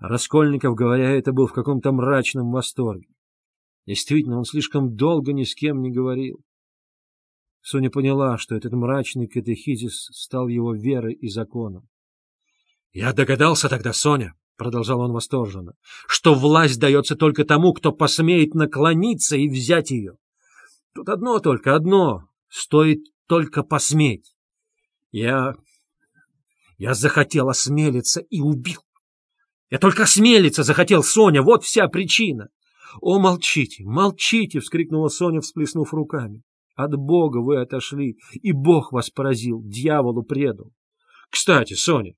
Раскольников, говоря это, был в каком-то мрачном восторге. Действительно, он слишком долго ни с кем не говорил. Соня поняла, что этот мрачный катехизис стал его верой и законом. — Я догадался тогда, Соня, — продолжал он восторженно, — что власть дается только тому, кто посмеет наклониться и взять ее. Тут одно только, одно — стоит только посметь. Я... я захотел осмелиться и убил. Я только осмелиться захотел, Соня, вот вся причина. — О, молчите, молчите! — вскрикнула Соня, всплеснув руками. От Бога вы отошли, и Бог вас поразил, дьяволу предал. Кстати, Соня,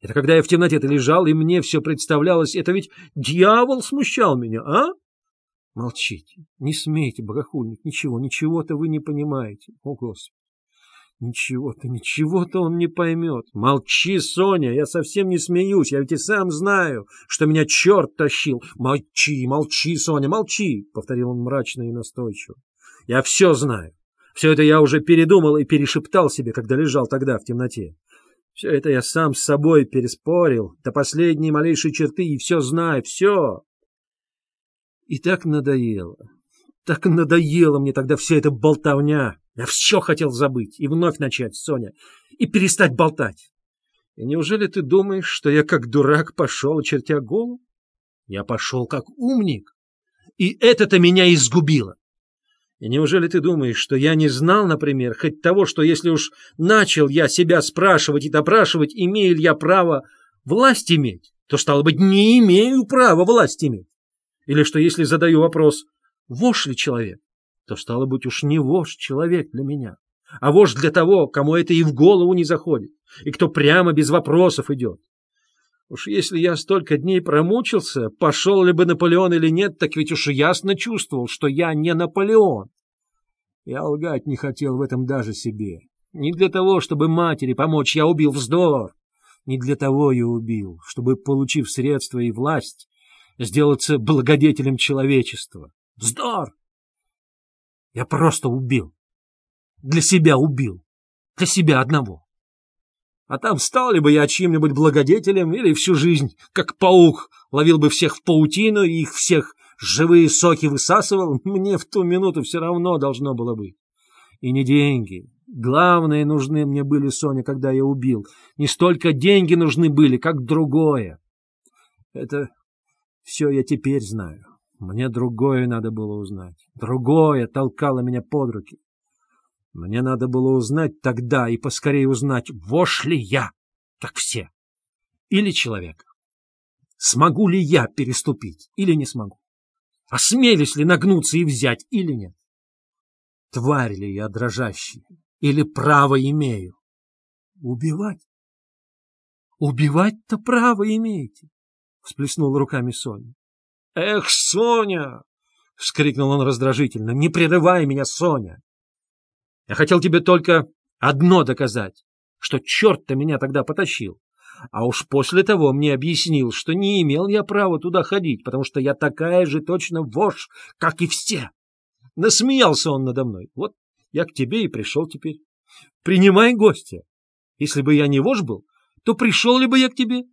это когда я в темноте-то лежал, и мне все представлялось, это ведь дьявол смущал меня, а? Молчите, не смейте, богохульник, ничего, ничего-то вы не понимаете. О, Господи! Ничего-то, ничего-то он не поймет. Молчи, Соня, я совсем не смеюсь, я ведь и сам знаю, что меня черт тащил. Молчи, молчи, Соня, молчи, — повторил он мрачно и настойчиво. Я все знаю. Все это я уже передумал и перешептал себе, когда лежал тогда в темноте. Все это я сам с собой переспорил, до последней малейшей черты, и все знаю, все. И так надоело, так надоело мне тогда вся эта болтовня. Я все хотел забыть и вновь начать, Соня, и перестать болтать. И неужели ты думаешь, что я как дурак пошел, чертя голову? Я пошел как умник, и это-то меня изгубило. И неужели ты думаешь, что я не знал, например, хоть того, что если уж начал я себя спрашивать и допрашивать, имею ли я право власть иметь, то, стало быть, не имею права власть иметь? Или что если задаю вопрос, вошь ли человек, то, стало быть, уж не вождь человек для меня, а вождь для того, кому это и в голову не заходит, и кто прямо без вопросов идет. Уж если я столько дней промучился, пошел ли бы Наполеон или нет, так ведь уж ясно чувствовал, что я не Наполеон. Я лгать не хотел в этом даже себе. Не для того, чтобы матери помочь, я убил вздор. Не для того я убил, чтобы, получив средства и власть, сделаться благодетелем человечества. Вздор! Я просто убил. Для себя убил. Для себя одного. А там стал ли бы я чьим-нибудь благодетелем или всю жизнь, как паук, ловил бы всех в паутину и их всех живые соки высасывал, мне в ту минуту все равно должно было быть. И не деньги. Главное нужны мне были, Соня, когда я убил. Не столько деньги нужны были, как другое. Это все я теперь знаю. Мне другое надо было узнать. Другое толкало меня под руки. Мне надо было узнать тогда и поскорее узнать, вошь ли я, как все, или человека. Смогу ли я переступить или не смогу? Осмелюсь ли нагнуться и взять или нет? Тварь ли я дрожащий или право имею? Убивать? Убивать-то право имеете, — всплеснула руками Соня. — Эх, Соня! — вскрикнул он раздражительно. — Не прерывай меня, Соня! Я хотел тебе только одно доказать, что черт-то меня тогда потащил. А уж после того мне объяснил, что не имел я права туда ходить, потому что я такая же точно вошь, как и все. Насмеялся он надо мной. Вот я к тебе и пришел теперь. Принимай гостя. Если бы я не вошь был, то пришел ли бы я к тебе?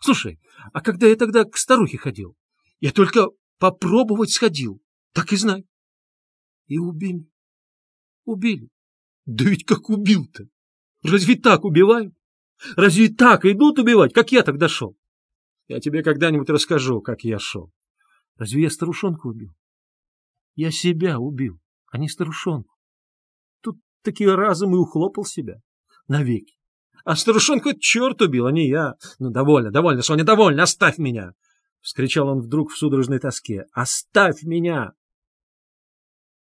Слушай, а когда я тогда к старухе ходил, я только попробовать сходил, так и знай. И убили. Убили. Да ведь как убил-то? Разве так убивают? Разве так идут убивать, как я тогда шел? Я тебе когда-нибудь расскажу, как я шел. Разве я старушонку убил? Я себя убил, а не старушонку. Тут такие разом и ухлопал себя. Навеки. А старушонку черт убил, а не я. Ну, довольно, довольно, Соня, довольно, оставь меня! — вскричал он вдруг в судорожной тоске. «Оставь меня!